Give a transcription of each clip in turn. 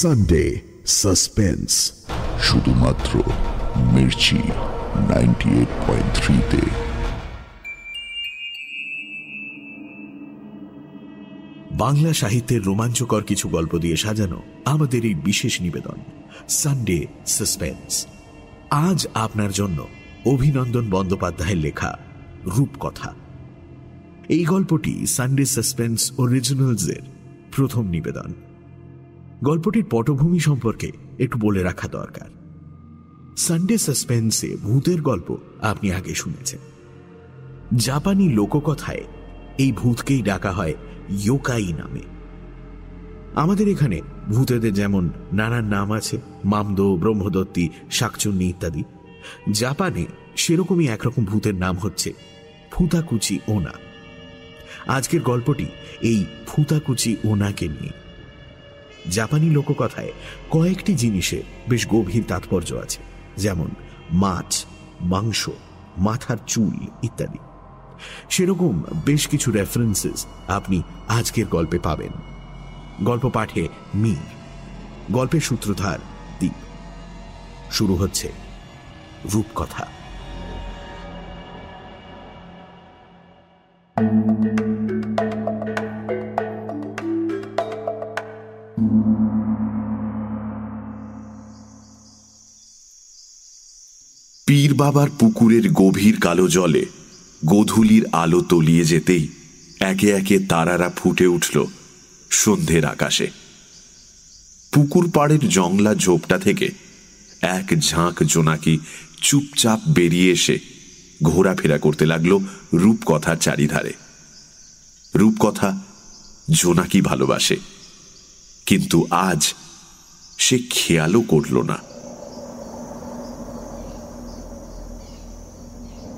Sunday suspense শুধুমাত্র Mirchi ninety eight point থ্রিতে বাংলা সাহিত্যের রোমাঞ্চকর কিছু গল্প দিয়ে সাজানো আমাদের এই বিশেষ নিবেদন সানডে সাসপেন্স আজ আপনার জন্য অভিনন্দন বন্দ্যোপাধ্যায়ের লেখা রূপকথা। এই গল্পটি সানডে সাসপেন্স অরিজিনালসের প্রথম নিবেদন। গল্পটির পটভূমি সম্পর্কে একটু বলে রাখা দরকার। সানডে সাসপেন্সে ভূতের গল্প আপনি আগে শুনেছেন। জাপানি লোককথায় এই ভূতকেই ডাকা হয় ইয়োকাই নামে। আমাদের এখানে ভূতেদের যেমন নানান নাম আছে, মামদো, ব্রহ্মদত্তী, শাকচুন্নি ইত্যাদি। জাপানে সেরকমই একরকম ভূতের নাম হচ্ছে ফুতাকুচি ওনা আজকের গল্পটি এই ফুতাকুচি ওনাকে নিয়ে। জাপানি লোককথায় কয়েকটি জিনিসে বেশ গভীর তাৎপর্য আছে। যেমন মাছ, মাংস, মাথার চুল ইত্যাদি। সেরকম বেশ কিছু রেফারেন্সেস আপনি আজকের গল্পে পাবেন। গল্প পাঠে মীর, গল্পের সূত্রধার দ্বীপ। শুরু হচ্ছে রূপকথা। পীর বাবার পুকুরের গভীর কালো জলে গোধূলির আলো তলিয়ে যেতেই একে একে তারারা ফুটে উঠল সন্ধ্যের আকাশে। পুকুর পাড়ের জংলা ঝোপটা থেকে এক ঝাঁক জোনাকি চুপচাপ বেরিয়ে এসে ঘোরাফেরা করতে লাগল রূপকথার চারিধারে। রূপকথা জোনাকি ভালোবাসে, কিন্তু আজ সে খেয়ালও করল না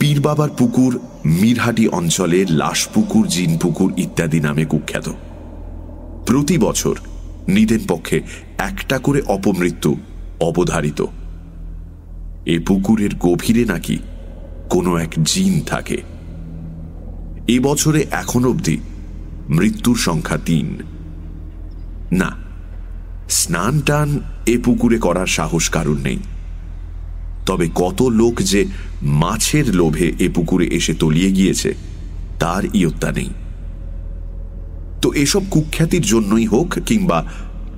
পীর বাবার পুকুর, মিরহাটি অঞ্চলে লাশপুকুর, জিনপুকুর ইত্যাদি নামে কুখ্যাত। প্রতি বছর নিদেন পক্ষে একটা করে অপমৃত্যু অবধারিত। এ পুকুরের গভীরে নাকি কোনো এক জিন থাকে। এ বছরে এখন অবধি মৃত্যুর সংখ্যা তিন। না স্নান টান এ পুকুরে করার সাহস কারণ নেই। তবে কত লোক যে মাছের লোভে এ পুকুরে এসে তলিয়ে গিয়েছে, তার ইয়ত্তা নেই। তো এসব কুখ্যাতির জন্যই হোক কিংবা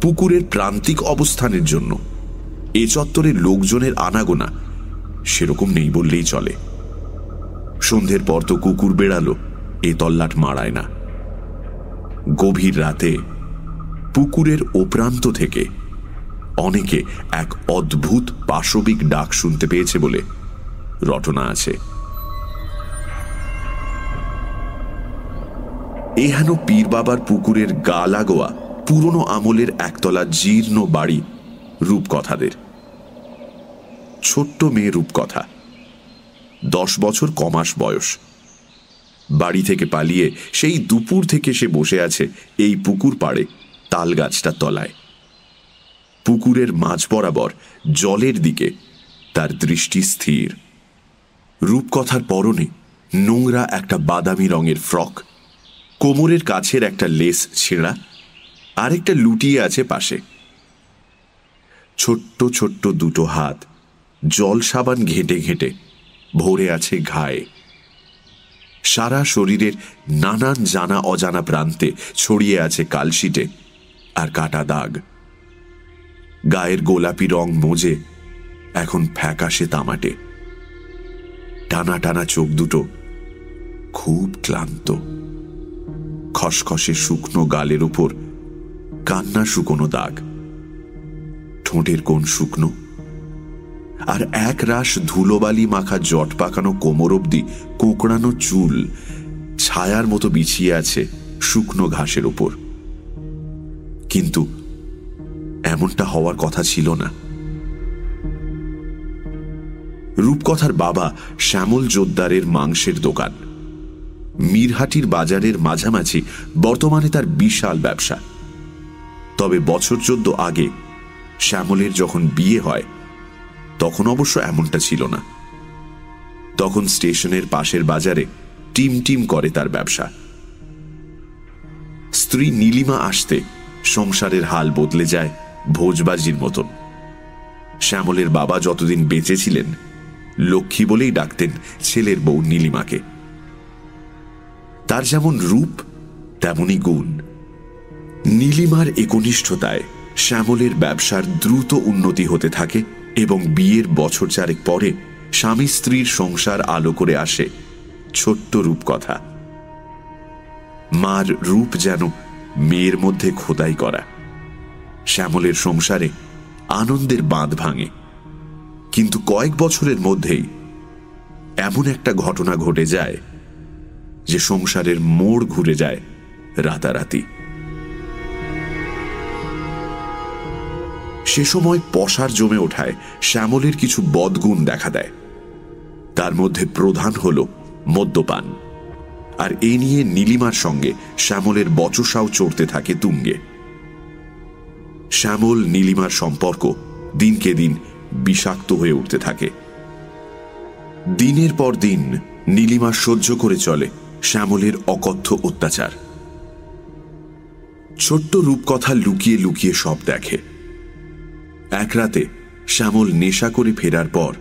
পুকুরের প্রান্তিক অবস্থানের জন্য, এ চত্বরের লোকজনের আনাগোনা সেরকম নেই বললেই চলে। সন্ধ্যের পর তো কুকুর বেড়ালো, এ তল্লাট মারায় না। গভীর রাতে পুকুরের ওপ্রান্ত থেকে অনেকে এক অদ্ভুত পাশবিক ডাক শুনতে পেয়েছে বলে রটনা আছে। এহেন পীর বাবার পুকুরের গা লাগোয়া পুরনো আমলের একতলা জীর্ণ বাড়ি রূপকথাদের। ছোট্ট মেয়ে রূপকথা, দশ বছর কমাস বয়স। বাড়ি থেকে পালিয়ে সেই দুপুর থেকে সে বসে আছে এই পুকুর পাড়ে তাল গাছটার তলায়। পুকুরের মাঝ বরাবর জলের দিকে তার দৃষ্টি স্থির। রূপকথার পরনে নোংরা একটা বাদামি রঙের ফ্রক, কোমরের কাছের একটা লেস ছেঁড়া, আরেকটা লুটিয়ে আছে পাশে। ছোট্ট ছোট্ট দুটো হাত জল সাবান ঘেঁটে ঘেঁটে ভরে আছে ঘায়ে। সারা শরীরের নানান জানা অজানা প্রান্তে ছড়িয়ে আছে কালশিটে আর কাটা দাগ। গায়ের গোলাপি রং মোজে, এখন ফ্যাকাশে তামাটে। টানা টানা চোখ দুটো খুব ক্লান্ত। খসখসে শুকনো গালের উপর কান্না শুকনো দাগ। ঠোঁটের কোন শুকনো। আর এক রাস ধুলোবালি মাখা জট পাকানো কোমর অব্দি কোঁকড়ানো চুল ছায়ার মতো বিছিয়ে আছে শুকনো ঘাসের উপর। কিন্তু এমনটা হওয়ার কথা ছিল না। রূপকথার বাবা শ্যামল জোদ্দারের মাংসের দোকান। মিরহাটির বাজারের মাঝামাঝি বর্তমানে তার বিশাল ব্যবসা। তবে বছর চোদ্দ আগে শ্যামলের যখন বিয়ে হয়, তখন অবশ্য এমনটা ছিল না। তখন স্টেশনের পাশের বাজারে টিম টিম করে তার ব্যবসা। স্ত্রী নীলিমা আসতে সংসারের হাল বদলে যায় ভোজবাজির মতন। শ্যামলের বাবা যতদিন বেঁচে ছিলেন, লক্ষ্মী বলেই ডাকতেন ছেলের বউ নীলিমাকে। তার যেমন রূপ, তেমনই গুণ। নীলিমার একনিষ্ঠতায় শ্যামলের ব্যবসার দ্রুত উন্নতি হতে থাকে এবং বিয়ের বছর চারেক পরে স্বামী স্ত্রীর সংসার আলো করে আসে ছোট্ট রূপকথা। মার রূপ যেন মেয়ের মধ্যে খোদাই করা। শ্যামলের সংসারে আনন্দের বাঁধ ভাঙে। কিন্তু কয়েক বছরের মধ্যেই এমন একটা ঘটনা ঘটে যায় যে সংসারের মোড় ঘুরে যায় রাতারাতি। সে সময় পশার জমে ওঠায় শ্যামলের কিছু বদগুণ দেখা দেয়। তার মধ্যে প্রধান হল মদ্যপান। আর এ নিয়ে নীলিমার সঙ্গে শ্যামলের বচসাও চড়তে থাকে তুঙ্গে। শ্যামল নীলিমার সম্পর্ক দিনকে দিন বিষাক্ত হয়ে উঠতে থাকে। দিনের পর দিন নীলিমা সহ্য করে চলে শ্যামলের অকথ্য অত্যাচার। ছোট্ট রূপকথা লুকিয়ে লুকিয়ে সব দেখে। এক রাতে শ্যামল নেশা করে ফেরার পর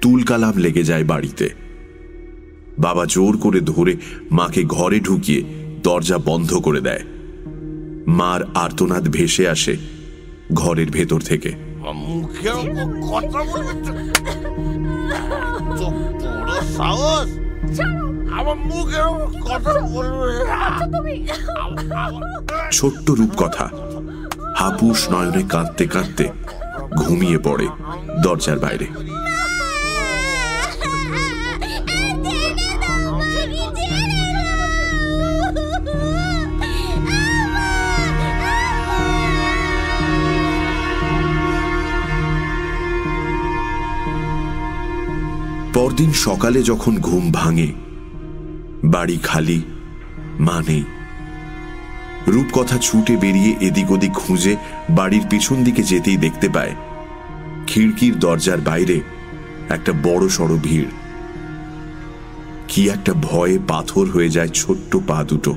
তুলকালাম লেগে যায় বাড়িতে। বাবা জোর করে ধরে মাকে ঘরে ঢুকিয়ে দরজা বন্ধ করে দেয়। মার আর্তনাদ ভেসে আসে ঘরের ভেতর থেকে। ছোট্ট রূপকথা। হাপুস নয়নে কাঁদতে কাঁদতে ঘুমিয়ে পড়ে দরজার বাইরে। পরদিন সকালে যখন ঘুম ভাঙে, বাড়ি খালি মা নেই রূপকথা ছুটে বেরিয়ে এদিক ওদিক খুঁজে বাড়ির পিছন দিকে যেতেই দেখতে পায়, খিড়কির দরজার বাইরে একটা বড় সড় ভিড়। কি একটা ভয়ে পাথর হয়ে যায় ছোট্ট পা দুটো।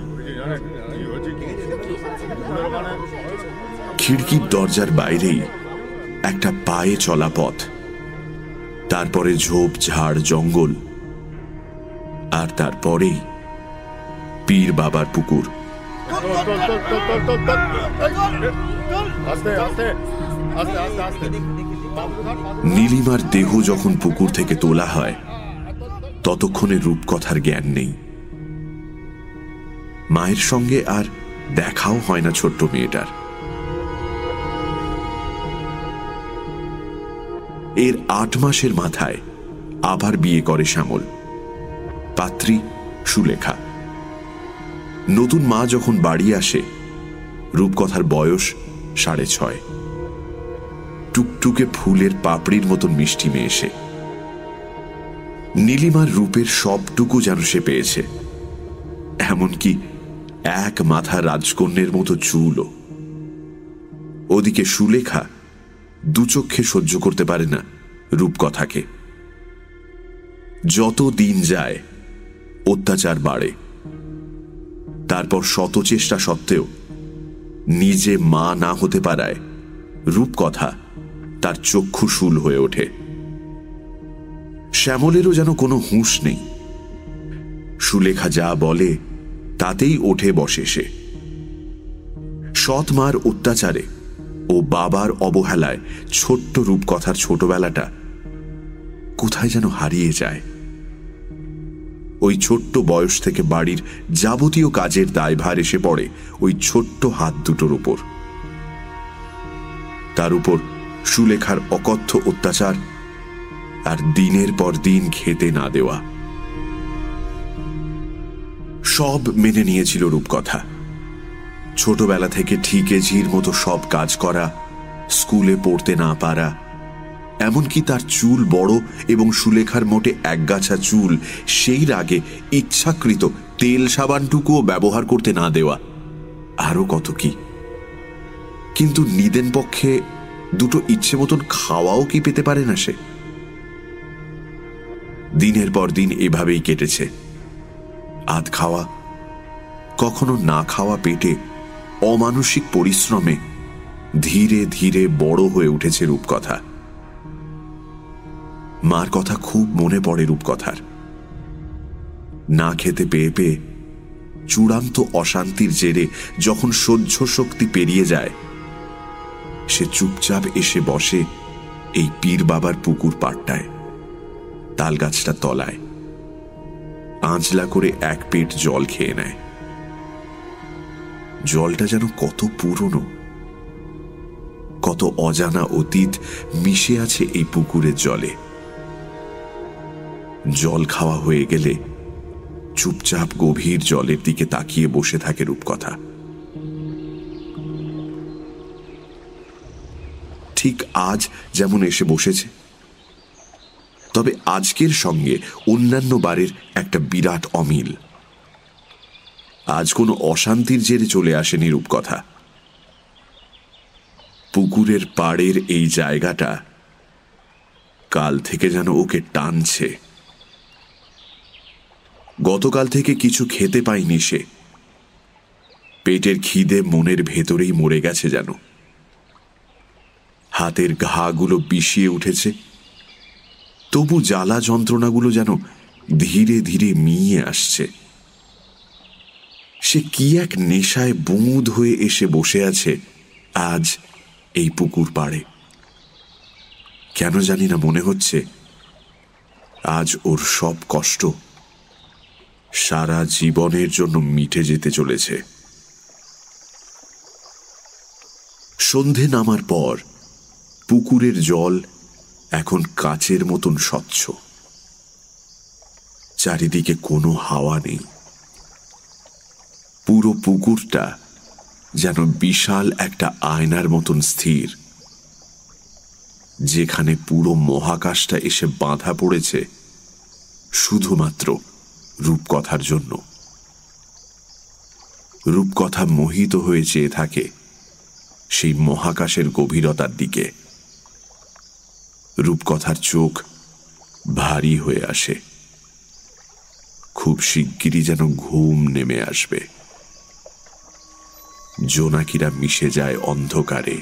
খিড়কির দরজার বাইরেই একটা পায়ে চলা পথ। তারপরে ঝোপ, ঝাড়, জঙ্গল। আর তারপরেই পীর বাবার পুকুর। নীলিমার দেহ যখন পুকুর থেকে তোলা হয়, ততক্ষণে রূপকথার জ্ঞান নেই। মায়ের সঙ্গে আর দেখাও হয় না ছোট্ট মেয়েটার। এর আট মাসের মাথায় আবার বিয়ে করে শ্যামল। পাত্রী সুলেখা। নতুন মা যখন বাড়ি আসে, রূপকথার বয়স সাড়ে ছয়। টুকটুকে ফুলের পাপড়ির মতন মিষ্টি মেয়ে এসে নীলিমার রূপের সবটুকু যেন সে পেয়েছে। এমনকি এক মাথা রাজকন্যের মতো চুলও। ওদিকে সুলেখা দুচক্ষে সহ্য করতে পারে না রূপকথাকে। যত দিন যায়, অত্যাচার বাড়ে। তারপর শত চেষ্টা সত্ত্বেও নিজে মা না হতে পারায় রূপকথা তার চক্ষু শুল হয়ে ওঠে। শ্যামলেরও যেন কোনো হুঁশ নেই। সুলেখা যা বলে, তাতেই ওঠে বসে সে। সৎ মার অত্যাচারে ও বাবার অবহেলায় ছোট্ট রূপকথার ছোটবেলাটা কোথায় যেন হারিয়ে যায়। ওই ছোট্ট বয়স থেকে বাড়ির যাবতীয় কাজের দায়ভার এসে পড়ে ওই ছোট্ট হাত দুটোর উপর। তার উপর সুলেখার অকথ্য অত্যাচার আর দিনের পর দিন খেতে না দেওয়া। সব মেনে নিয়েছিল রূপকথা। ছোটবেলা থেকে ঠিকে ঝির মতো সব কাজ করা, স্কুলে পড়তে না পারা, এমনকি তার চুল বড় এবং সুলেখার মোটে একগাছা চুল, সেই রাগে ইচ্ছাকৃত তেল সাবানটুকুও ব্যবহার করতে না দেওয়া, আরও কত কি। কিন্তু নিদেন পক্ষে দুটো ইচ্ছে মতন খাওয়াও কি পেতে পারে না সে? দিনের পর দিন এভাবেই কেটেছে। আধ খাওয়া, কখনো না খাওয়া পেটে অমানসিক পরিশ্রমে ধীরে ধীরে বড় হয়ে উঠেছে রূপকথা। মার কথা খুব মনে পড়ে রূপকথার। না খেতে পেয়ে পেয়ে চূড়ান্ত অশান্তির জেরে যখন সহ্য শক্তি পেরিয়ে যায়, সে চুপচাপ এসে বসে এই পীর বাবার পুকুর পাড়টায় তাল গাছটা তলায়। আঁচলা করে এক পেট জল খেয়ে নেয়। জলটা যেন কত পুরনো। কত অজানা অতীত মিশে আছে এই পুকুরের জলে। জল খাওয়া হয়ে গেলে চুপচাপ গভীর জলের দিকে তাকিয়ে বসে থাকে রূপকথা। ঠিক আজ যেমন এসে বসেছে, তবে আজকের সঙ্গে অন্যান্য বারের একটা বিরাট অমিল। আজ কোনো অশান্তির জেরে চলে আসেনি রূপকথা। পুকুরের পাড়ের এই জায়গাটা কাল থেকে যেন ওকে টানছে। গতকাল থেকে কিছু খেতে পায়নি সে। পেটের খিদে মনের ভেতরেই মরে গেছে যেন। হাতের ঘাগুলো বিষিয়ে উঠেছে। তবু জ্বালা যন্ত্রণাগুলো যেন ধীরে ধীরে মিয়ে আসছে। সে কি এক নেশায় বুঁদ হয়ে এসে বসে আছে আজ এই পুকুর পাড়ে? কেন জানি না মনে হচ্ছে আজ ওর সব কষ্ট সারা জীবনের জন্য মিটে যেতে চলেছে। সন্ধে নামার পর পুকুরের জল এখন কাচের মতন স্বচ্ছ। চারিদিকে কোনো হাওয়া নেই। পুরো পুকুরটা যেন বিশাল একটা আয়নার মতন স্থির, যেখানে পুরো মহাকাশটা এসে বাঁধা পড়েছে শুধুমাত্র রূপকথার জন্য। রূপকথা মোহিত হয়ে চেয়ে থাকে সেই মহাকাশের গভীরতার দিকে। রূপকথার চোখ ভারী হয়ে আসে। খুব শিগগিরই যেন ঘুম নেমে আসবে। জোনাকিরা মিশে যায় অন্ধকারে।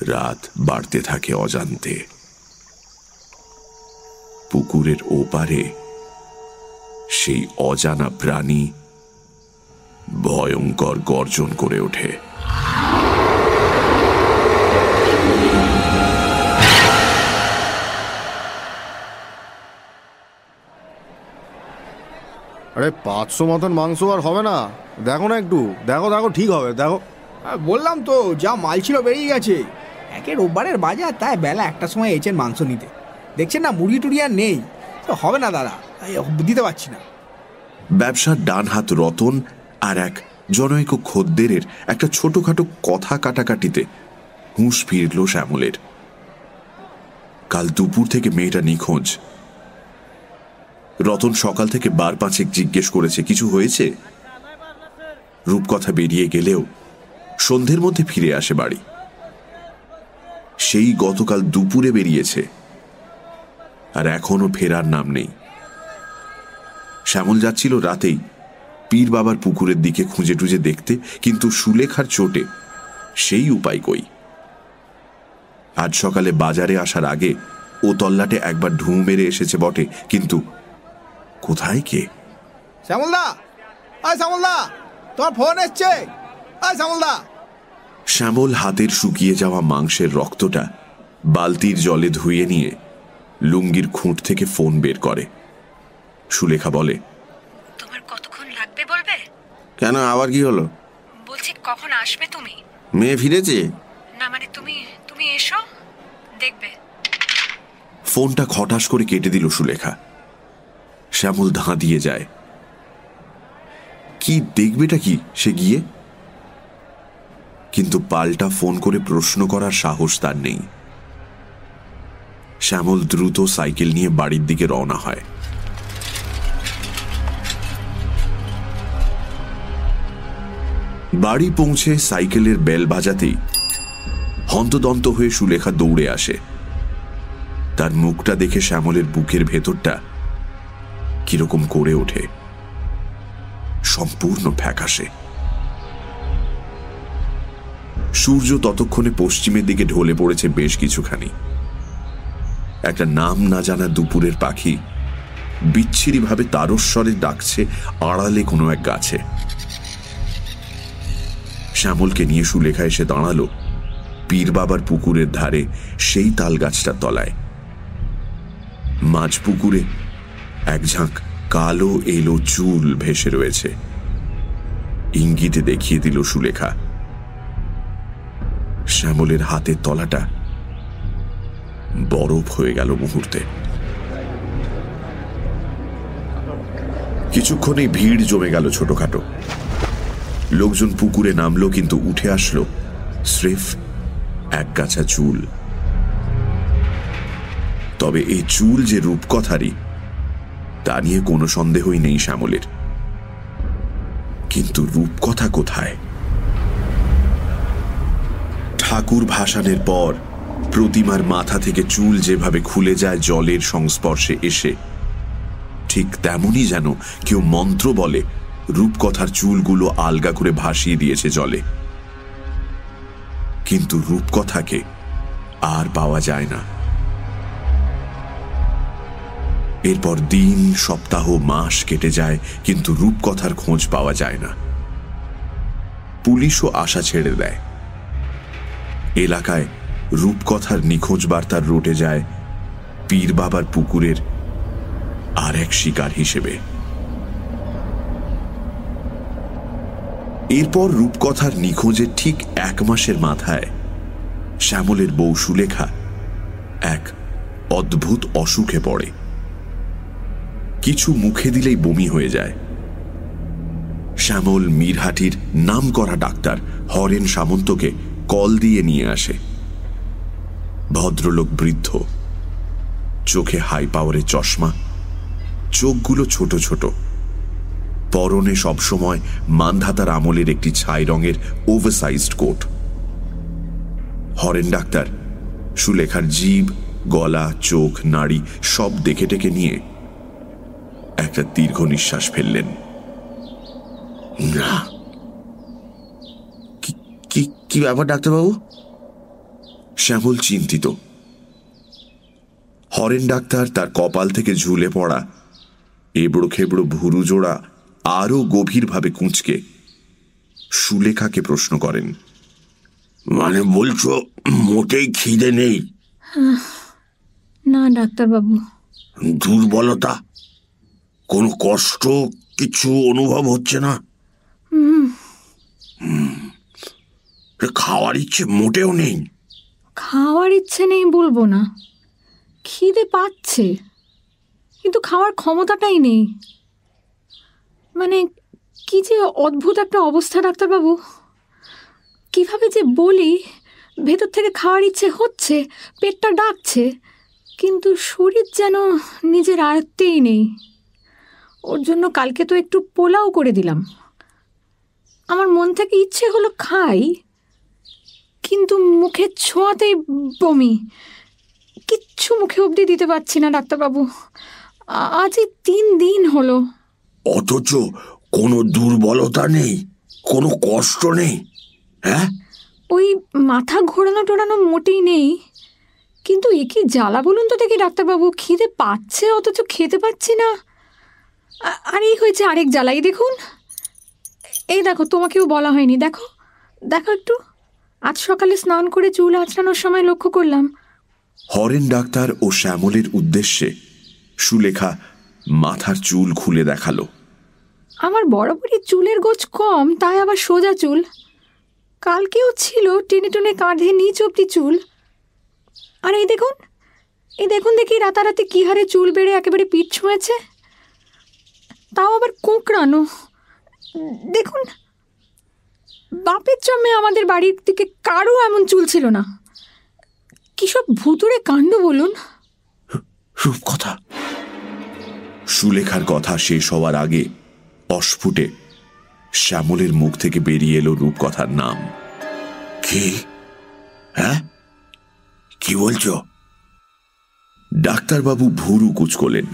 রাত বাড়তে থাকে অজান্তে। পুকুরের ওপারে সেই অজানা প্রাণী ভয়ঙ্কর গর্জন করে ওঠে। আরে পাঁচশো মতন মাংস আর হবে না। দেখো না একটু। দেখো দেখো ঠিক হবে দেখো। বললাম তো যা মাল ছিল বেরিয়ে গেছে। একে রোববারের বাজার তাই বেলা একটা সময় এসেছেন মাংস নিতে। দেখছেন না মুরগি টুড়ি আর নেই। তো হবে না দাদা। দিতে পারছি না। ব্যবসার ডান হাত রতন আর এক জনৈক খদ্দেরের একটা ছোটখাটো কথা কাটাকাটিতে হুঁশ ফিরল শ্যামলের। কাল দুপুর থেকে মেয়েটা নিখোঁজ। রতন সকাল থেকে বার পাঁচেক জিজ্ঞেস করেছে, কিছু হয়েছে? রূপকথা বেরিয়ে গেলেও সন্ধ্যের মধ্যে ফিরে আসে বাড়ি। সেই গতকাল দুপুরে বেরিয়েছে। আর এখনও ফেরার নাম নেই। শ্যামল যাচ্ছিল রাতেই পীর বাবার পুকুরের দিকে খুঁজে টুজে দেখতে, কিন্তু সুলেখার চোটে সেই উপায় কই? আজ সকালে বাজারে আসার আগে ও তল্লাটে একবার ঢু মেরে এসেছে বটে, কিন্তু কোথায় কে? শ্যামলদা! আয় শ্যামলদা! তোমার ফোন এসছে! আয় শ্যামলদা! শ্যামল হাতের শুকিয়ে যাওয়া মাংসের রক্তটা বালতির জলে ধুয়ে নিয়ে লুঙ্গির খুঁট থেকে ফোন বের করে। সুলেখা বলে তোমার কতক্ষণ লাগবে বলবে? কেন? আবার কি হলো? বলছি কখন আসবে তুমি? মেয়ে ফিরেছে? না মানে তুমি তুমি এসো দেখবে। ফোনটা খটাস করে কেটে দিল সুলেখা। শ্যামল ধাঁ দিয়ে যায়। কি দেখবেটা কি সে গিয়ে? কিন্তু পাল্টা ফোন করে প্রশ্ন করার সাহস তার নেই। শ্যামল দ্রুত সাইকেল নিয়ে বাড়ির দিকে রওনা হয়। বাড়ি পৌঁছে সাইকেলের বেল বাজাতেই হন্তদন্ত হয়ে সুলেখা দৌড়ে আসে। তার মুখটা দেখে শ্যামলের বুকের ভেতরটা কীরকম করে ওঠে। সম্পূর্ণ ফ্যাকাশে। সূর্য ততক্ষণে পশ্চিমের দিকে ঢলে পড়েছে বেশ কিছুখানি। একটা নাম না জানা দুপুরের পাখি বিচ্ছিরিভাবে তারস্বরে ডাকছে আড়ালে কোনো এক গাছে। শ্যামলকে নিয়ে সুলেখা এসে দাঁড়াল পীর বাবার পুকুরের ধারে সেই তাল গাছটার তলায়। মাঝ পুকুরে এক ঝাঁক কালো এলো চুল ভেসে রয়েছে। ইঙ্গিতে দেখিয়ে দিল সুলেখা। শ্যামলের হাতের তলাটা বরফ হয়ে গেল মুহূর্তে। কিছুক্ষণেই ভিড় জমে গেল ছোটখাটো। লোকজন পুকুরে নামলো, কিন্তু উঠে আসলো স্রেফ এক গাছা চুল। তবে এই চুল যে রূপকথারই তা নিয়ে কোনো সন্দেহই নেই শ্যামলের। কিন্তু রূপকথা কোথায়? ঠাকুর ভাসানের পর প্রতিমার মাথা থেকে চুল যেভাবে খুলে যায় জলের সংস্পর্শে এসে, ঠিক তেমনই যেন কেউ মন্ত্র বলে, রূপকথার চুলগুলো আলগা করে ভাসিয়ে দিয়েছে জলে। কিন্তু রূপকথাকে আর পাওয়া যায় না। এরপর দিন, সপ্তাহ, মাস কেটে যায়, কিন্তু রূপকথার খোঁজ পাওয়া যায় না। পুলিশও আশা ছেড়ে দেয়। এলাকায় রূপকথার নিখোঁজ বার্তার রোটে যায় পীর বাবার পুকুরের আর এক শিকার হিসেবে। এরপর রূপকথার নিখোঁজের ঠিক এক মাসের মাথায় শ্যামলের বউ সুলেখা এক অদ্ভুত অসুখে পড়ে। কিছু মুখে দিলেই বমি হয়ে যায়। শ্যামল মীরহাটির নাম করা ডাক্তার হরেন সামন্তকে কল দিয়ে নিয়ে আসে। ভদ্রলোক বৃদ্ধ। চোখে হাই পাওয়ারের চশমা। চোখগুলো ছোট ছোট। পরনে সবসময় মানধাতার আমলের একটি ছাই রঙের ওভারসাইজড কোট। হরেন ডাক্তার, সুলেখার জীব গলা, চোখ, নাড়ি সব দেখে টেকে নিয়ে একটা দীর্ঘ নিঃশ্বাস ফেললেন। না। কি- ব্যাপার ডাক্তারবাবু? শ্যামল চিন্তিত। হরেন ডাক্তার তার কপাল থেকে ঝুলে পড়া এবড়ো খেবড়ো ভুরু জোড়া আরও গভীরভাবে কুঁচকে সুলেখাকে প্রশ্ন করেন মানে বলছো মোটেই খিদে নেই? না ডাক্তারবাবু। দুর্বলতা? কোনো কষ্ট কিছু অনুভব হচ্ছে না। খাওয়ার ইচ্ছে মোটেও নেই। খাওয়ার ইচ্ছে নেই বলব না। খিদে পাচ্ছে। কিন্তু খাওয়ার ক্ষমতাটাই নেই। মানে কি যে অদ্ভুত একটা অবস্থা ডাক্তারবাবু। কীভাবে যে বলি ভেতর থেকে খাওয়ার ইচ্ছে হচ্ছে পেটটা ডাকছে কিন্তু শরীর যেন নিজের আয়ত্তেই নেই। ওর জন্য কালকে তো একটু পোলাও করে দিলাম। আমার মন থেকে ইচ্ছে হলো খাই কিন্তু মুখে ছোঁয়াতেই বমি। কিচ্ছু মুখে অবধি দিতে পারছি না ডাক্তারবাবু। আজই তিন দিন হলো। অথচ কোনো দুর্বলতা নেই কোনো কষ্ট নেই হ্যাঁ? ওই মাথা ঘোরানো টোরানো মোটেই নেই। কিন্তু এ কি জ্বালা বলুন তো দেখি ডাক্তারবাবু খিদে পাচ্ছে অথচ খেতে পাচ্ছি না। আর এই হয়েছে আরেক জ্বালাই দেখুন। এই দেখো তোমাকেও বলা হয়নি দেখো। দেখো একটু। আজ সকালে স্নান করে চুল আঁচড়ানোর সময় লক্ষ্য করলাম। হরেন ডাক্তার ও শ্যামলের উদ্দেশ্যে সুলেখা মাথার চুল খুলে দেখাল। আমার বরাবরই চুলের গোছ কম তাই আবার সোজা চুল। কালকেও ছিল টেনে টেনে কাঁধে নিচ অব্দি চুল। আর এই দেখুন এই দেখুন দেখি রাতারাতি কী হারে চুল বেড়ে একেবারে পিঠ ছুঁয়েছে। তাও আবার কোঁকড়ানো? দেখুন বাপের জন্মে আমাদের বাড়ির দিকে কারও এমন চুল ছিল না। কী সব ভুতুরে কাণ্ড বলুন? রূপকথা। সুলেখার কথা শেষ হওয়ার আগে অস্ফুটে শ্যামলের মুখ থেকে বেরিয়ে এলো রূপকথার নাম। কি? হ্যাঁ? কি বলছো? ডাক্তারবাবু ভুরু কুচকলেন।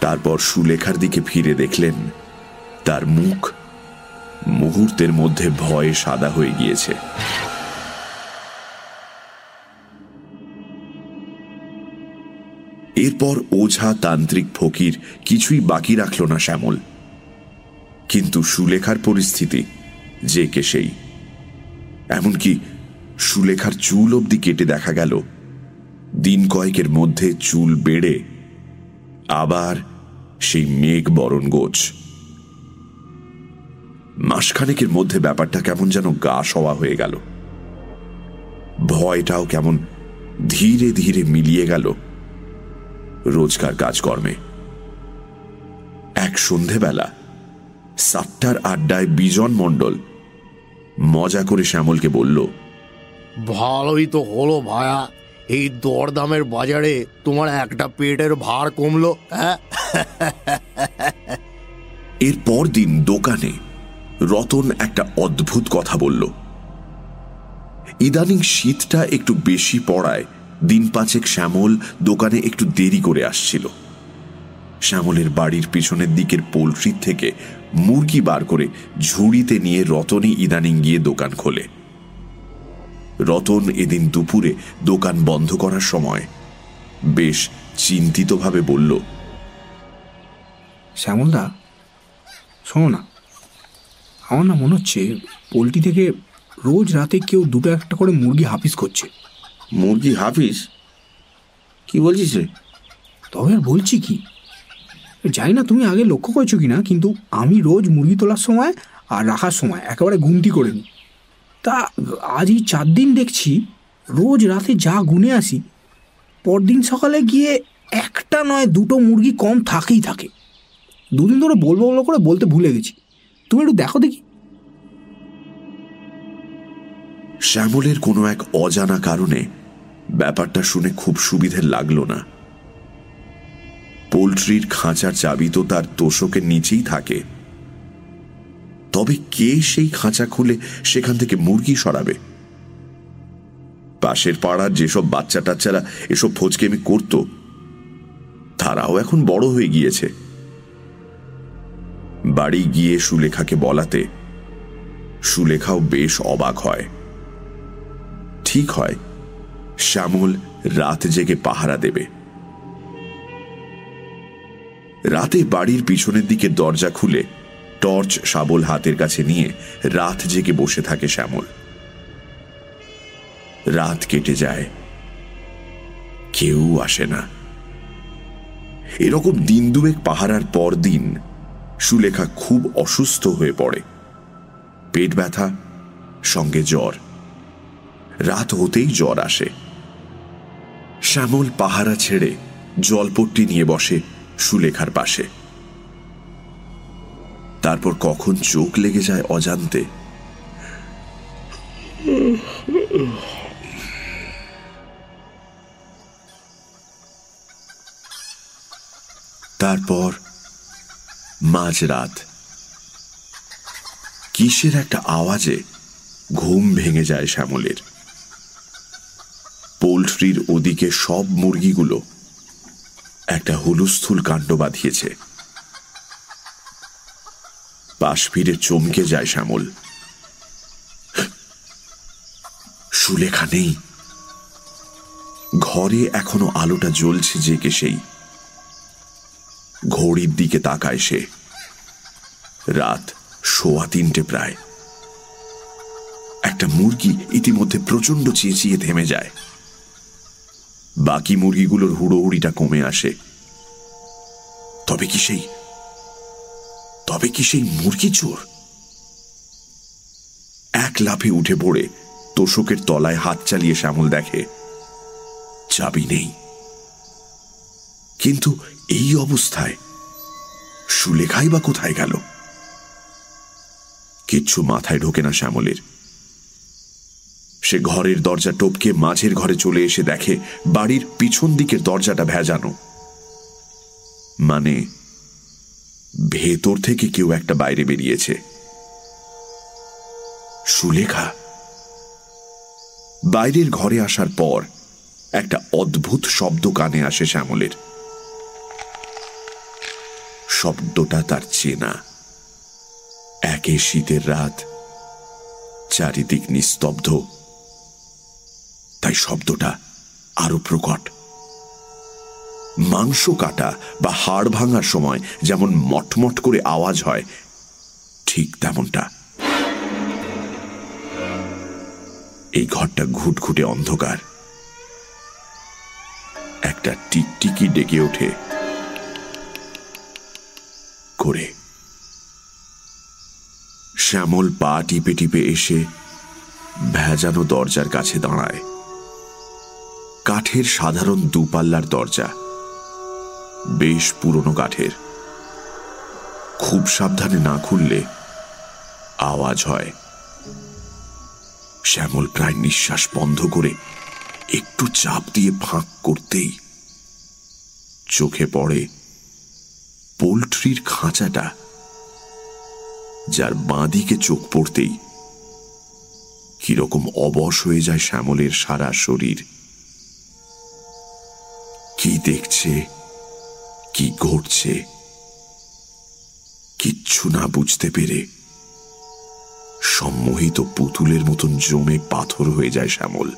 তারপর সুলেখার দিকে ফিরে দেখলেন, তার মুখ মুহূর্তের মধ্যে ভয়ে সাদা হয়ে গিয়েছে। এরপর ওঝা, তান্ত্রিক ফকির কিছুই বাকি রাখল না শ্যামল। কিন্তু সুলেখার পরিস্থিতি যে কে সেই। এমনকি সুলেখার চুল অবধি কেটে দেখা গেল। দিন কয়েকের মধ্যে চুল বেড়ে আবার সেই মেঘ বরণ গোছ। মাসখানেকের মধ্যে ব্যাপারটা কেমন যেন গা সওয়া হয়ে গেল। ভয়টাও কেমন ধীরে ধীরে মিলিয়ে গেল রোজকার কাজকর্মে। এক সন্ধেবেলা সাতটার আড্ডায় বিজন মণ্ডল মজা করে শ্যামলকে বলল, ভালোই তো হলো ভায়া। এই দরদামের বাজারে তোমার একটা পেটের ভার কমলো হ্যাঁ? এর পর দিন দোকানে রতন একটা অদ্ভুত কথা বলল। ইদানিং শীতটা একটু বেশি পড়ায়, দিন পাঁচেক শ্যামল দোকানে একটু দেরি করে আসছিল। শ্যামলের বাড়ির পিছনের দিকের পোলট্রির থেকে মুরগি বার করে ঝুড়িতে নিয়ে রতনই ইদানিং গিয়ে দোকান খোলে। রতন এদিন দুপুরে দোকান বন্ধ করার সময় বেশ চিন্তিতভাবে বলল শ্যামলদা শোনো না। আমার না মনে হচ্ছে পোলট্রি থেকে রোজ রাতে কেউ দুটো একটা করে মুরগি হাফিস করছে। মুরগি হাফিস? কি বলছিস রে? তবে আর বলছি কি জানি না তুমি আগে লক্ষ্য করেছ কি না কিন্তু আমি রোজ মুরগি তোলার সময় আর রাখার সময় একেবারে গুনতি করে নিই তা আজই চার দিন দেখছি, রোজ রাতে যা গুনে আসি। পরদিন সকালে গিয়ে একটা নয় দুটো মুরগি কম থাকেই থাকে। দুদিন ধরে বলব বলব করে বলতে ভুলে গেছি। তুমি একটু দেখো দেখি। শ্যামলের কোনো এক অজানা কারণে ব্যাপারটা শুনে খুব সুবিধের লাগল না। পোলট্রির খাঁচার চাবি তো তার তোষকের নিচেই থাকে। তবে কে সেই খাঁচা খুলে সেখান থেকে মুরগি সরাবে? পাশের পাড়ার যেসব বাচ্চা টাচ্চারা এসব ফোচকেমি করত, তারাও এখন বড় হয়ে গিয়েছে। বাড়ি গিয়ে সুলেখাকে বলাতে সুলেখাও বেশ অবাক হয়। ঠিক হয়, শ্যামল রাত জেগে পাহারা দেবে। রাতে বাড়ির পিছনের দিকে দরজা খুলে টর্চ শাবল হাতের কাছে নিয়ে রাত জেগে বসে থাকে শ্যামল। রাত কেটে যায়। কেউ আসে না। এরকম দিন দুয়েক পাহারার পর দিন সুলেখা খুব অসুস্থ হয়ে পড়ে। পেট ব্যথা, সঙ্গে জ্বর। রাত হতেই জ্বর আসে। শ্যামল পাহারা ছেড়ে জলপট্টি নিয়ে বসে সুলেখার পাশে। তারপর কখন চোখ লেগে যায় অজান্তে? তারপর মাঝরাত। কিসের একটা আওয়াজে ঘুম ভেঙে যায় শ্যামলের। পোলট্রির ওদিকে সব মুরগিগুলো একটা হুলুস্থুল কাণ্ড বাঁধিয়েছে। পাশ ফিরে চমকে যায় শ্যামল। সুলেখা নেই। ঘরে এখনও আলোটা জ্বলছে জেগে সেই। ঘড়ির দিকে তাকায় সে। রাত সোয়া তিনটে প্রায়। একটা মুরগি ইতিমধ্যে প্রচণ্ড চেঁচিয়ে থেমে যায়। বাকি মুরগিগুলোর হুড়োহুড়িটা কমে আসে। তবে কি সেই তবে কি সেই মুরগি চোর? এক লাফে উঠে পড়ে তোষকের তলায় হাত চালিয়ে শ্যামল দেখে, চাবি নেই। কিন্তু এই অবস্থায় সুলেখাই বা কোথায় গেল? কিচ্ছু মাথায় ঢোকে না শ্যামলের। সে ঘরের দরজা টপকে মাঝের ঘরে চলে এসে দেখে বাড়ির পিছন দিকের দরজাটা ভেজানো। মানে ভেতর থেকে কেউ একটা বাইরে বেরিয়েছে। সুলেখা, বাইরের ঘরে আসার পর একটা অদ্ভুত শব্দ কানে আসে শ্যামলের। শব্দটা তার চেনা। একে শীতের রাত, চারিদিক নিস্তব্ধ। তাই শব্দটা আরও প্রকট। মাংস কাটা বা হাড় ভাঙার সময় যেমন মটমট করে আওয়াজ হয়, ঠিক তেমনটা। এই ঘরটা ঘুটঘুটে অন্ধকার। একটা টিকটিকি ডেকে ওঠে। করে। শ্যামল পা টিপে টিপে এসে ভেজানো দরজার কাছে দাঁড়ায়। কাঠের সাধারণ দুপাল্লার দরজা। বেশ পুরনো কাঠের। খুব সাবধানে না খুললে আওয়াজ হয়। শ্যামল প্রায় নিঃশ্বাস বন্ধ করে একটু চাপ দিয়ে ফাঁক করতেই চোখে পড়ে পোলট্রির খাঁচাটা, যার বাঁদিকে চোখ পড়তেই কীরকম অবশ হয়ে যায় শ্যামলের সারা শরীর। কি দেখছে? কি ঘটছে? কিচ্ছু না বুঝতে পেরে সম্মোহিত পুতুলের মতন জমে পাথর হয়ে যায় শ্যামল।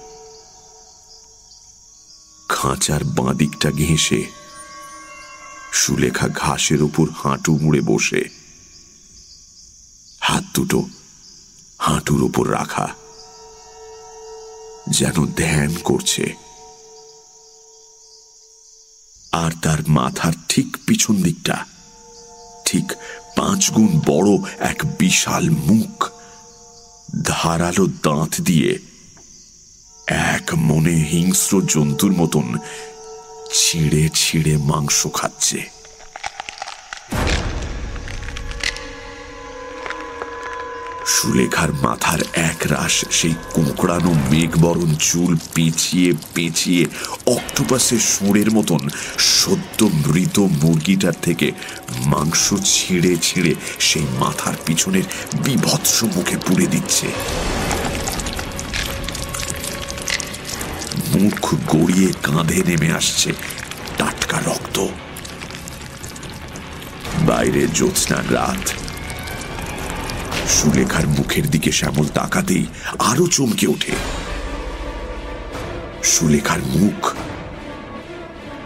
খাঁচার বাঁদিকটা ঘেঁষে, সুলেখা ঘাসের উপর হাঁটু মুড়ে বসে। হাত দুটো হাঁটুর উপর রাখা, যেন ধ্যান করছে। আর তার মাথার ঠিক পিছন দিকটা। ঠিক পাঁচ গুণ বড় এক বিশাল মুখ। ধারালো দাঁত দিয়ে এক মনে হিংস্র জন্তুর মতন ছিঁড়ে ছিঁড়ে মাংস খাচ্ছে। সুলেখার মাথার এক রাশ, সেই কোঁকড়ানো মেঘবরণ চুল পেঁচিয়ে পেঁচিয়ে অক্টোপাসের সুরের মতন সদ্য মৃত মুরগিটার থেকে মাংস ছিঁড়ে ছিঁড়ে সেই মাথার পিছনের বিভৎস মুখে পুড়ে দিচ্ছে। মুখ গড়িয়ে কাঁধে নেমে আসছে টাটকা রক্ত। বাইরে জ্যোৎস্নার রাত। সুলেখার মুখের দিকে শ্যামল তাকাতেই আরও চমকে ওঠে। সুলেখার মুখ।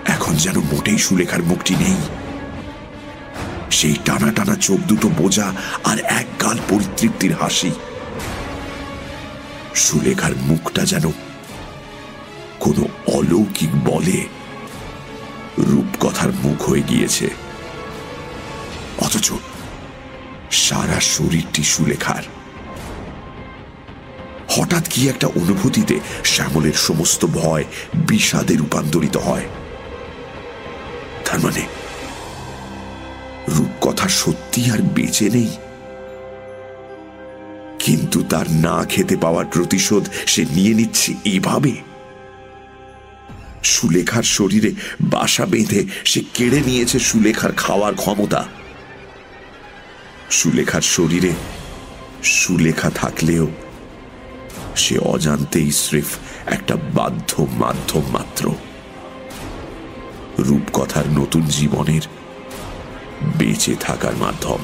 এখন যেন মোটেই সুলেখার মুখটি নেই। সেই টানা টানা চোখ দুটো বোঝা আর এক গাল পরিতৃপ্তির হাসি। সুলেখার মুখটা যেন কোনো অলৌকিক বলে রূপকথার মুখ হয়ে গিয়েছে। অথচ সারা শরীরটি সুলেখার হঠাৎ কি একটা অনুভূতিতে শ্যামলের সমস্ত ভয় বিষাদে রূপান্তরিত হয়। তার মানে রূপকথা সত্যি আর বেঁচে নেই। কিন্তু তার না খেতে পাওয়ার প্রতিশোধ সে নিয়ে নিচ্ছে এভাবে সুলেখার শরীরে বাসা বেঁধে সে কেড়ে নিয়েছে সুলেখার খাওয়ার ক্ষমতা। সুলেখার শরীরে, সুলেখা থাকলেও সে অজান্তেই স্রেফ একটা বাধ্য মাধ্যম মাত্র। রূপকথার নতুন জীবনের বেঁচে থাকার মাধ্যম।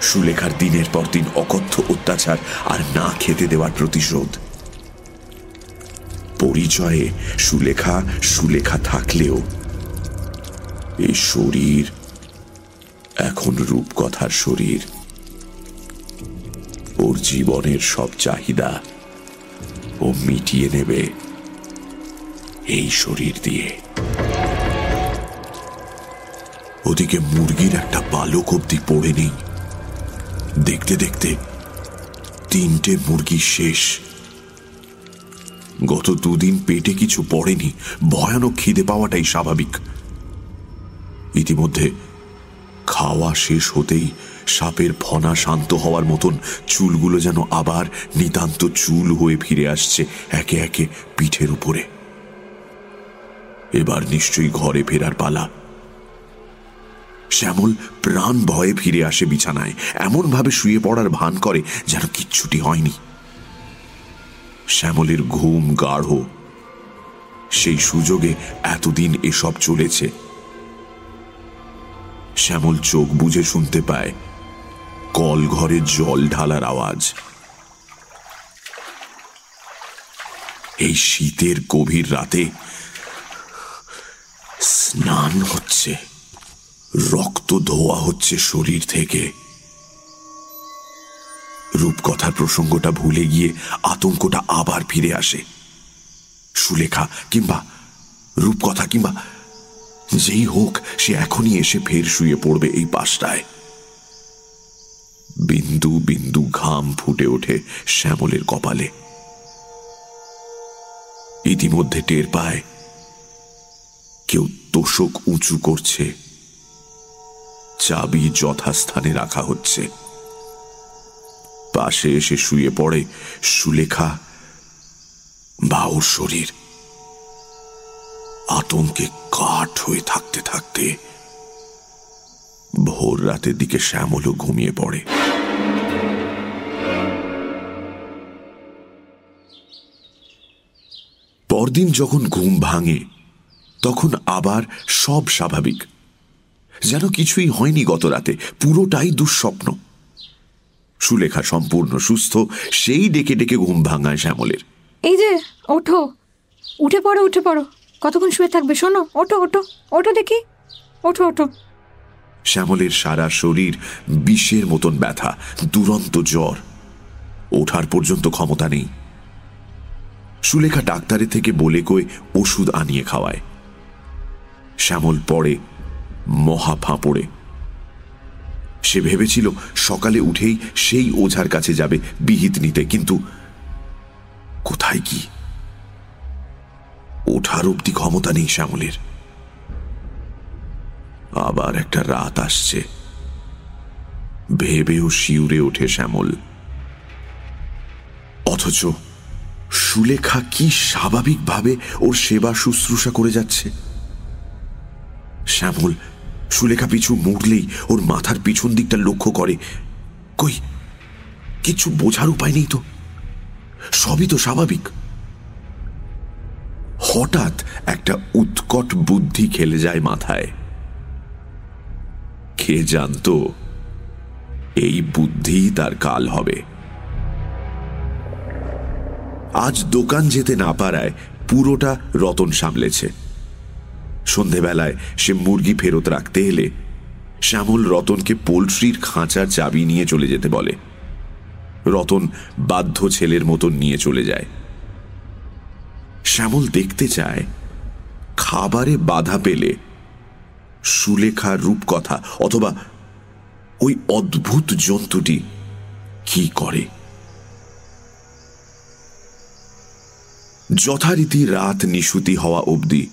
সুলেখার দিনের পর দিন অকথ্য অত্যাচার আর না খেতে দেওয়ার প্রতিশোধ। পরিচয়ে সুলেখা সুলেখা থাকলেও এই শরীর এখন রূপকথার শরীর। ওর জীবনের সব চাহিদা ও মিটিয়ে নেবে এই শরীর দিয়ে। ওদিকে মুরগির একটা পালক অব্দি পড়ে নেই। দেখতে দেখতে তিনটে মুরগি শেষ। গত দুদিন পেটে কিছু পড়েনি। ভয়ানক খিদে পাওয়াটাই স্বাভাবিক। ইতিমধ্যে খাওয়া শেষ হতেই সাপের ফনা শান্ত হওয়ার মতন চুলগুলো যেন আবার নিতান্ত চুল হয়ে ফিরে আসছে একে একে পিঠের উপরে। এবার নিশ্চয়ই ঘরে ফেরার পালা। শ্যামল প্রাণ ভয়ে ফিরে আসে বিছানায়, এমনভাবে শুয়ে পড়ার ভান করে যেন কিচ্ছুটি হয়নি। শ্যামলের ঘুম গাঢ়। সেই সুযোগে এতদিন এসব চলেছে। শ্যামল চোখ বুঝে শুনতে পায়। কল ঘরে জল ঢালার আওয়াজ। এই শীতের গভীর রাতে স্নান হচ্ছে। রক্ত ধোয়া হচ্ছে শরীর থেকে। রূপকথার প্রসঙ্গটা ভুলে গিয়ে আতঙ্কটা আবার ফিরে আসে। সুলেখা কিংবা রূপকথা কিংবা যেই হোক, সে এখনই এসে ফের শুয়ে পড়বে এই পাশটায়। বিন্দু বিন্দু ঘাম ফুটে ওঠে শ্যামলের কপালে। ইতিমধ্যে টের পায়, কেউ তোষক উঁচু করছে। চাবি যথাস্থানে রাখা হচ্ছে। পাশে এসে শুয়ে পড়ে সুলেখা বাউর শরীর। আতঙ্কে কাঠ হয়ে থাকতে থাকতে ভোর রাতের দিকে শ্যামলও ঘুমিয়ে পড়ে। পরদিন যখন ঘুম ভাঙে, তখন আবার সব স্বাভাবিক। যেন কিছুই হয়নি গত রাতে, পুরোটাই দুঃস্বপ্ন। সুলেখা সম্পূর্ণ সুস্থ, সেই ডেকে ডেকে ঘুম ভাঙায় শ্যামলের। এই যে, ওঠো। উঠে পড়ো উঠে পড়ো। কতক্ষণ শুয়ে থাকবে শোনো, ওঠো ওঠো ওঠো দেখি, ওঠো ওঠো। শ্যামলের সারা শরীর বিষের মতন ব্যথা, দুরন্ত জ্বর। ওঠার পর্যন্ত ক্ষমতা নেই। সুলেখা ডাক্তারের থেকে বলে কয়ে ওষুধ আনিয়ে খাওয়ায়। শ্যামল পড়ে মহা ফাঁপড়ে। সে ভেবেছিল সকালে উঠেই সেই ওঝার কাছে যাবে বিহিত নিতে, কিন্তু কোথায় কি? ওঠার অব্দি ক্ষমতা নেই শ্যামলের। আবার একটা রাত আসছে। ভেবেও শিউরে ওঠে শ্যামল। অথচ সুলেখা কি স্বাভাবিকভাবে ওর সেবা শুশ্রূষা করে যাচ্ছে? শ্যামল, সুলেখা পিছু মুড়লেই ওর মাথার পিছন দিকটা লক্ষ্য করে। কই, কিছু বোঝার উপায় নেই তো? সবই তো স্বাভাবিক। হঠাৎ একটা উৎকট বুদ্ধি খেলে যায় মাথায়। কে জানত এই বুদ্ধি তার কাল হবে? আজ দোকান যেতে না পারায় পুরোটা রতন সামলেছে। সন্ধেবেলায় সে মুরগি ফেরত রাখতে এলে শ্যামল রতনকে পোলট্রির খাঁচার চাবি নিয়ে চলে যেতে বলে। রতন বাধ্য ছেলের মতন নিয়ে চলে যায়। শ্যামল দেখতে চায়, খাবারে বাধা পেলে সুলেখা রূপকথা অথবা ওই অদ্ভুত জন্তুটি কি করে? যথারীতি রাত নিশুতি হওয়া অবধি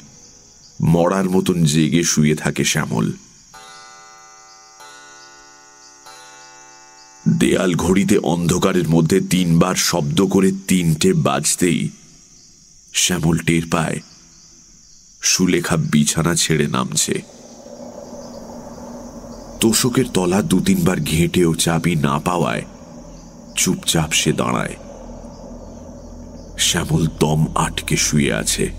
মরার মতন জেগে শুয়ে থাকে শ্যামল। দেয়াল ঘড়িতে অন্ধকারের মধ্যে তিনবার শব্দ করে তিনটে বাজতেই শ্যামল টের পায়। সুলেখা বিছানা ছেড়ে নামছে। তোষকের তলা দু তিনবার ঘেঁটেও চাবি না পাওয়ায় চুপচাপ সে দাঁড়ায়। শ্যামল দম আটকে শুয়ে আছে।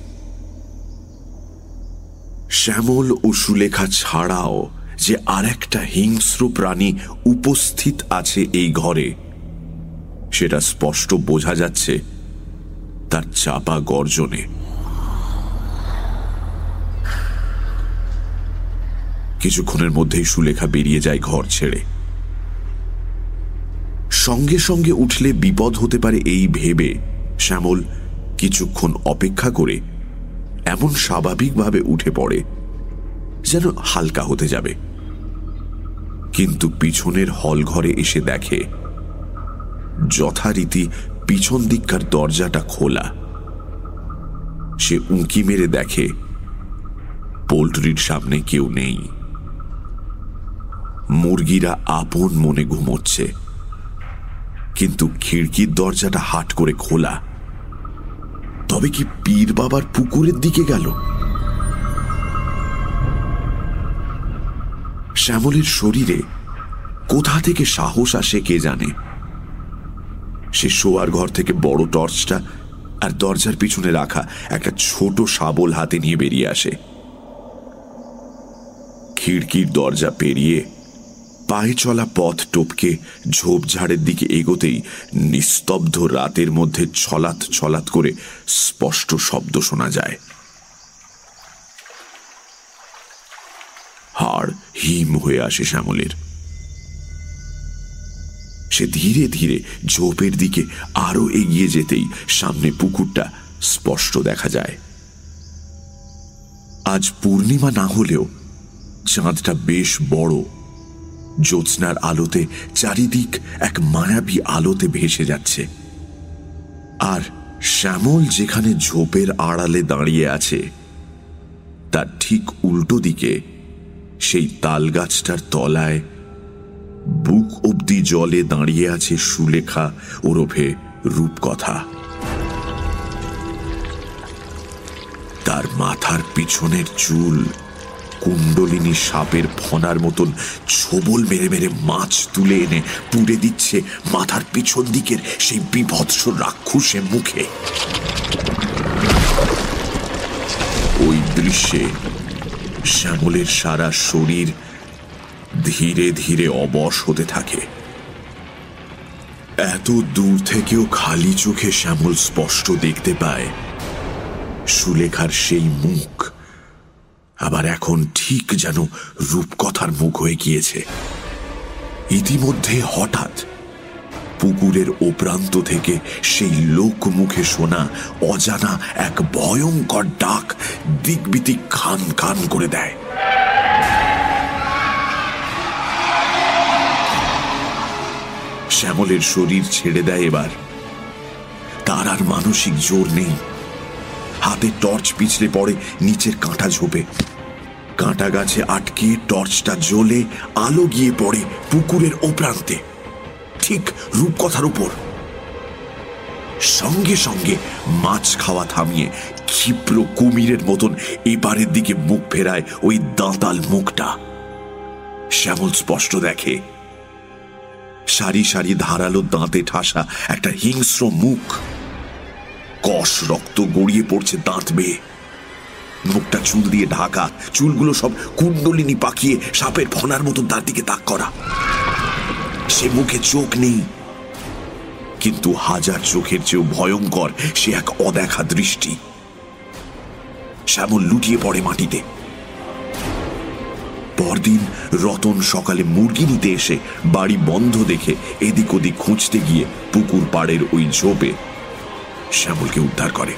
শ্যামল ও সুলেখা ছাড়াও যে আর একটা হিংস্র প্রাণী উপস্থিত আছে এই ঘরে, সেটা স্পষ্ট বোঝা যাচ্ছে তার চাপা গর্জনে। কিছুক্ষণের মধ্যেই সুলেখা বেরিয়ে যায় ঘর ছেড়ে। সঙ্গে সঙ্গে উঠলে বিপদ হতে পারে এই ভেবে শ্যামল কিছুক্ষণ অপেক্ষা করে এমন স্বাভাবিকভাবে উঠে পড়ে যেন হালকা হতে যাবে। কিন্তু পিছনের হল ঘরে এসে দেখে যথারীতি পিছন দিককার দরজাটা খোলা। সে উঁকি মেরে দেখে, পোল্ট্রির সামনে কেউ নেই। মুরগিরা আপন মনে ঘুমোচ্ছে। কিন্তু খিড়কির দরজাটা হাট করে খোলা। তবে কি পীর বাবার পুকুরের দিকে গেল? শ্যামলের শরীরে কোথা থেকে সাহস আসে কে জানে? সে শোয়ার ঘর থেকে বড় টর্চটা আর দরজার পিছনে রাখা একটা ছোট শাবল হাতে নিয়ে বেরিয়ে আসে। খিড়কির দরজা পেরিয়ে পায়ে চলা পথ টপকে ঝোপঝাড়ের দিকে এগোতেই নিস্তব্ধ রাতের মধ্যে ছলাৎ ছলাৎ করে স্পষ্ট শব্দ শোনা যায়। হাড় হিম হয়ে আসে শ্যামলের। সে ধীরে ধীরে ঝোপের দিকে আরও এগিয়ে যেতেই সামনে পুকুরটা স্পষ্ট দেখা যায়। আজ পূর্ণিমা না হলেও চাঁদটা বেশ বড়। জ্যোৎস্নার আলোতে চারিদিক এক মায়াবী আলোতে ভেসে যাচ্ছে। আর শ্যামল যেখানে ঝোপের আড়ালে দাঁড়িয়ে আছে, তার ঠিক উল্টো দিকে সেই তালগাছটার তলায় বুক অবধি জলে দাঁড়িয়ে আছে সুলেখা ওরফে রূপকথা। তার মাথার পিছনের চুল কুণ্ডলিনী সাপের ফনার মতন ছোবল মেরে মেরে মাছ তুলে এনে পুড়ে দিচ্ছে মাথার পিছন দিকের সেই বিভৎস রাক্ষসে মুখে। ওই দৃশ্যে শ্যামলের সারা শরীর ধীরে ধীরে অবশ হতে থাকে। এত দূর থেকেও খালি চোখে শ্যামল স্পষ্ট দেখতে পায়। সুলেখার সেই মুখ আবার এখন ঠিক যেন রূপকথার মুখ হয়ে গিয়েছে। ইতিমধ্যে হঠাৎ পুকুরের ওপ্রান্ত থেকে সেই লোক মুখে শোনা অজানা এক ভয়ঙ্কর ডাক দিকবিদিক খান খান করে দেয়। শ্যামলের শরীর ছেড়ে দেয় এবার। তার আর মানসিক জোর নেই। হাতে টর্চ পিছলে পড়ে, নিচের কাঁটা ঝোপে। কাঁটা গাছে আটকে টর্চটা জ্বলে, আলো গিয়ে পড়ে পুকুরের ওপ্রান্তে। ঠিক রূপকথার উপর। সঙ্গে সঙ্গে মাছ খাওয়া থামিয়ে ক্ষিপ্র কুমিরের মতন এপারের দিকে মুখ ফেরায় ওই দাঁতাল মুখটা। শ্যামল স্পষ্ট দেখে সারি সারি ধারালো দাঁতে ঠাসা একটা হিংস্র মুখ। কষ রক্ত গড়িয়ে পড়ছে দাঁত বেয়ে। মুখটা চুল দিয়ে ঢাকা, চুলগুলো সব কুণ্ডলিনী পাকিয়ে সাপের ফনার মতো তার দিকে তাক করা। সে মুখে চোখ নেই, কিন্তু হাজার চোখের চেয়েও ভয়ঙ্কর সে এক অদেখা দৃষ্টি। শ্যামল লুটিয়ে পড়ে মাটিতে। পরদিন রতন সকালে মুরগি নিতে এসে বাড়ি বন্ধ দেখে এদিক ওদিক খুঁজতে গিয়ে পুকুর পাড়ের ওই ঝোপে শ্যামলকে উদ্ধার করে।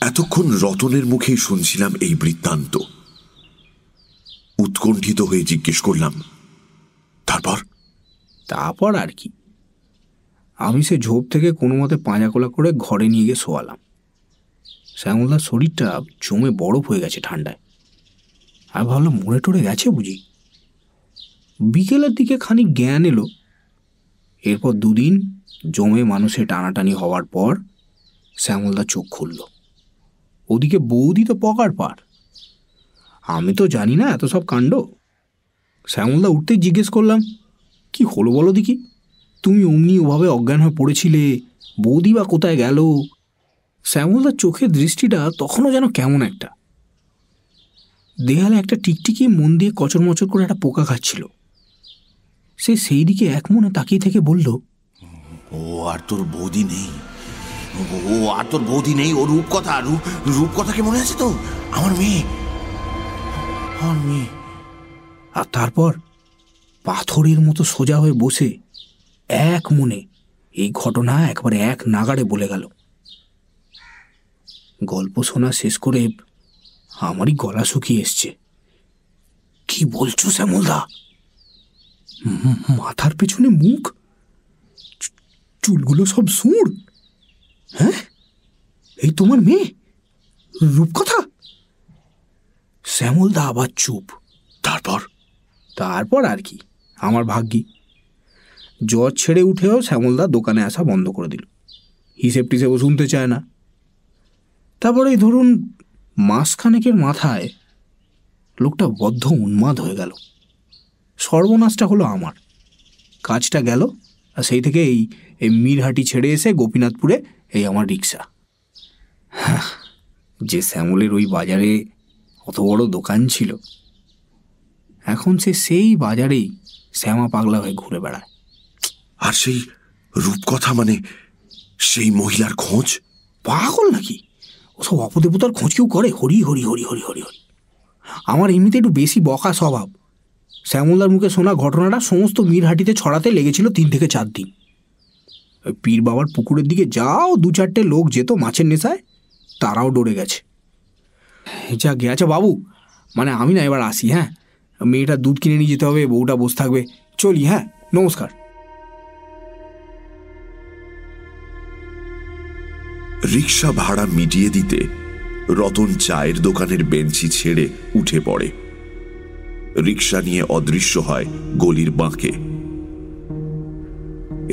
এতক্ষণ রতনের মুখেই শুনছিলাম এই বৃত্তান্ত। উৎকণ্ঠিত হয়ে জিজ্ঞেস করলাম, তারপর? তারপর আর কি। আমি সে ঝোপ থেকে কোনো মতে পাঁজাকোলা করে ঘরে নিয়ে গিয়ে শোয়ালাম। শ্যামলদার শরীরটা জমে বরফ হয়ে গেছে ঠান্ডায়। আর ভাবলাম মরে টরে গেছে বুঝি। বিকেলের দিকে খানিক জ্ঞান এলো। এরপর দুদিন জমে মানুষে টানাটানি হওয়ার পর শ্যামলদা চোখ খুলল। ওদিকে বৌদি তো পকার পার। আমি তো জানি না এত সব কাণ্ড। শ্যামলদা উঠতেই জিজ্ঞেস করলাম, কি হলো বলো দেখি? তুমি অমনি ওভাবে অজ্ঞান হয়ে পড়েছিলে, বৌদি বা কোথায় গেল? শ্যামলদার চোখের দৃষ্টিটা তখনও যেন কেমন একটা। দেয়ালে একটা টিকটিকি মন দিয়ে কচর মচর করে একটা পোকা খাচ্ছিল। সে সেই দিকে এক মনে তাকিয়ে থেকে বলল ও আর তোর বৌদি নেই। ও আর তোর বৌদি নেই ও রূপকথা। রূপ রূপকথাকে মনে আছে তো আমার মেয়ে। আমার মেয়ে। আর তারপর পাথরের মতো সোজা হয়ে বসে এক মনে এই ঘটনা একবারে এক নাগাড়ে বলে গেল। গল্প শোনা শেষ করে আমারই গলা শুকিয়ে এসছে। কি বলছো শ্যামলদা? মাথার পেছনে মুখ? চুলগুলো সব সুঁড়? হ্যাঁ? এই তোমার মেয়ে? রূপকথা? শ্যামলদা আবার চুপ। তারপর? তারপর আর কি আমার ভাগ্যি। জ্বর ছেড়ে উঠেও শ্যামলদা দোকানে আসা বন্ধ করে দিল। হিসেব টিসেবও শুনতে চায় না। তারপরে ধরুন মাসখানেকের মাথায় লোকটা বদ্ধ উন্মাদ হয়ে গেল। সর্বনাশটা হলো আমার। কাজটা গেল আর সেই থেকে এই এই মিরহাটি ছেড়ে এসে গোপীনাথপুরে এই আমার রিক্সা। হ্যাঁ, যে শ্যামলের ওই বাজারে অত বড় দোকান ছিল এখন সে সেই বাজারেই শ্যামা পাগলা হয়ে ঘুরে বেড়ায়। আর সেই রূপকথা মানে সেই মহিলার খোঁজ? পাগল নাকি? ওসব অপদেবতার খোঁজ কেউ করে। হরি হরি হরি হরি হরি হরি। আমার এমনিতে একটু বেশি বকা স্বভাব। শ্যামলদার মুখে শোনা ঘটনাটা সমস্ত মিরহাটিতে ছড়াতে লেগেছিল তিন থেকে চার দিন। পীর বাবার পুকুরের দিকে যাও, দু চারটে লোক যেত মাছের নেশায়, তারাও ডরে গেছে। যা গে আচ্ছা বাবু মানে আমি না এবার আসি হ্যাঁ? মেয়েটা দুধ কিনে নিয়ে যেতে হবে, বউটা বসে থাকবে। চলি হ্যাঁ? নমস্কার। রিক্সা ভাড়া মিটিয়ে দিতে রতন চায়ের দোকানের বেঞ্চি ছেড়ে উঠে পড়ে। রিক্সা নিয়ে অদৃশ্য হয় গলির বাঁকে।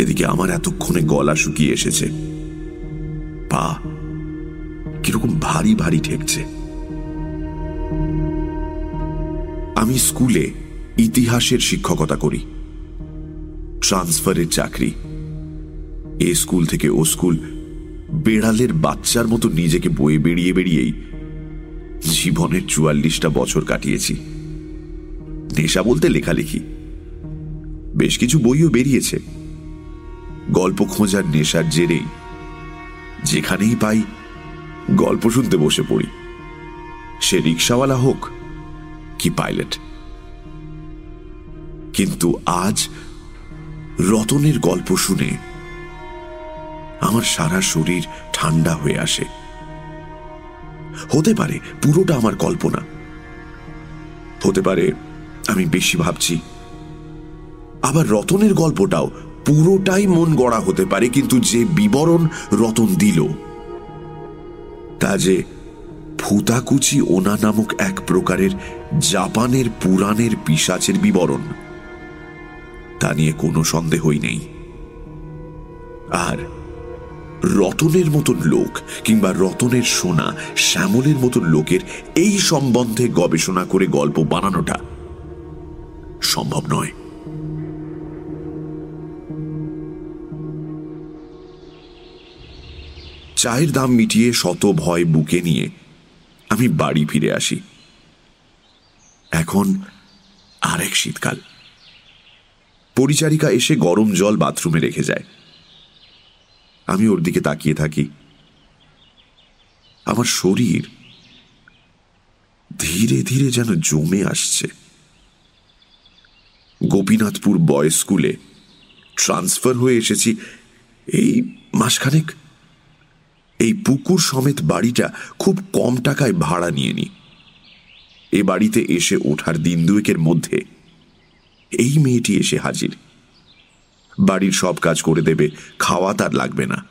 এদিকে আমার এতক্ষণে গলা শুকিয়ে এসেছে। পা কীরকম ভারী ভারী ঠেকছে। আমি স্কুলে ইতিহাসের শিক্ষকতা করি, ট্রান্সফারের চাকরি। এ স্কুল থেকে ও স্কুল বেড়ালের বাচ্চার মতো নিজেকে বয়ে বেরিয়ে বেরিয়েই জীবনের চুয়াল্লিশটা বছর কাটিয়েছি। নেশা বলতে লেখালেখি। বেশ কিছু বইও বেরিয়েছে। গল্প খোঁজার নেশার জেরেই যেখানেই পাই গল্প শুনতে বসে পড়ি। সে রিক্সাওয়ালা হোক কি পাইলট। কিন্তু আজ রতনের গল্প শুনে আমার সারা শরীর ঠান্ডা হয়ে আসে। হতে পারে পুরোটা আমার কল্পনা। হতে পারে আমি বেশি ভাবছি। আবার রতনের গল্পটাও পুরোটাই মন গড়া হতে পারে, কিন্তু যে বিবরণ রতন দিল, তা যে ফুতাকুচি ওনা নামক এক প্রকারের জাপানের পুরাণের পিসাচের বিবরণ, তা নিয়ে কোনো সন্দেহই নেই। আর রতনের মতন লোক কিংবা রতনের সোনা শ্যামলের মতন লোকের এই সম্বন্ধে গবেষণা করে গল্প বানানোটা সম্ভব নয়। চায়ের দাম মিটিয়ে শত ভয় বুকে নিয়ে আমি বাড়ি ফিরে আসি। এখন আরেক শীতকাল। পরিচারিকা এসে গরম জল বাথরুমে রেখে যায়। আমি ওর দিকে তাকিয়ে থাকি। আমার শরীর ধীরে ধীরে যেন জমে আসছে। গোপীনাথপুর বয়েজ স্কুলে ট্রান্সফার হয়ে এসেছি। এই মাসখানেক এই পুকুর সমেত বাড়িটা খুব কম টাকায় ভাড়া নিয়ে নি। এ বাড়িতে এসে ওঠার দিন দুয়েকের মধ্যে এই মেয়েটি এসে হাজির। বাড়ির সব কাজ করে দেবে, খাওয়া তার লাগবে না।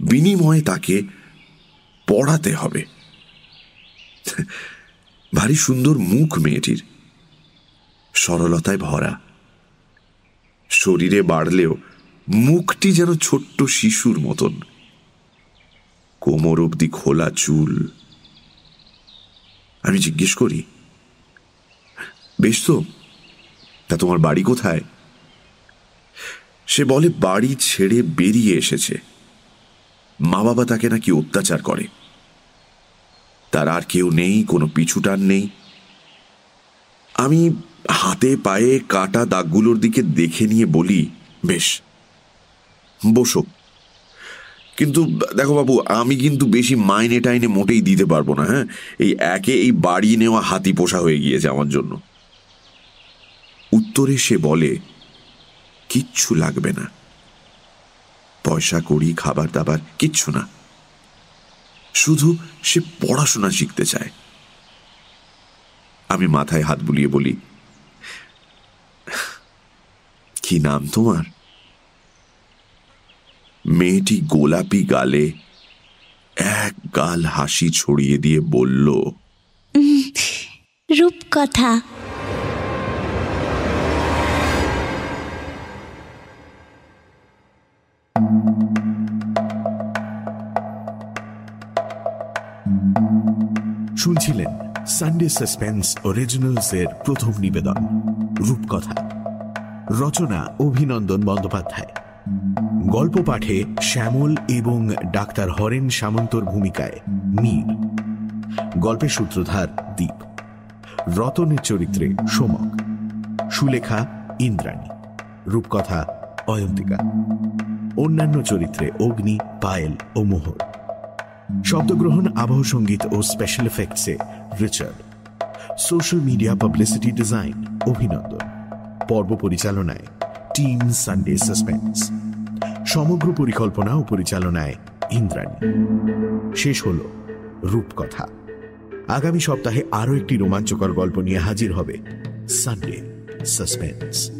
বিনিময়ে তাকে পড়াতে হবে। ভারী সুন্দর মুখ মেয়েটির। সরলতায় ভরা। শরীরে বাড়লেও মুখটি যেন ছোট্ট শিশুর মতন। কোমর অব্দি খোলা চুল। আমি জিজ্ঞেস করি, বেশ তো? তা তোমার বাড়ি কোথায়? সে বলে, বাড়ি ছেড়ে বেরিয়ে এসেছে। মা বাবা তাকে নাকি অত্যাচার করে। তার আর কেউ নেই, কোনো পিছুটান নেই। আমি হাতে, পায়ে, কাটা দাগগুলোর দিকে দেখে নিয়ে বলি, বেশ, বসো। কিন্তু দেখো বাবু, আমি কিন্তু বেশি মাইনে টাইনে মোটেই দিতে পারব না হ্যাঁ? এই একে এই বাড়ি নেওয়া হাতি পোষা হয়ে গিয়েছে আমার জন্য। উত্তরে সে বলে, কিচ্ছু লাগবে না। পয়সা করি খাবার, দাবার, কিচ্ছু না। শুধু সে পড়াশোনা শিখতে চায়। আমি মাথায় হাত বুলিয়ে বলি, কি নাম তোমার? মেয়েটি গোলাপি গালে এক গাল হাসি ছড়িয়ে দিয়ে বলল রূপকথা। শুনছিলেন সানডে সাসপেন্স অরিজিনালস এর প্রথম নিবেদন, রূপকথা। রচনা অভিনন্দন বন্দ্যোপাধ্যায়। গল্প পাঠে শ্যামল এবং ডাক্তার হরেন সামন্তর ভূমিকায় মীর। গল্পের সূত্রধার দ্বীপ রতনের চরিত্রে সোমক। সুলেখা ইন্দ্রাণী। রূপকথা অয়ন্তিকা। অন্যান্য চরিত্রে অগ্নি, পায়েল ও মোহর। শব্দগ্রহণ, আবহ সংগীত ও special এফেক্টসে Richard. Social media publicity design অভিনন্দন। পর্ব পরিচালনায় টিম সানডে সাসপেন্স। সমগ্র পরিকল্পনা ও পরিচালনায় ইন্দ্রাণী। শেষ হল রূপকথা। আগামী সপ্তাহে আরও একটি রোমাঞ্চকর গল্প নিয়ে হাজির হবে সানডে সাসপেন্স।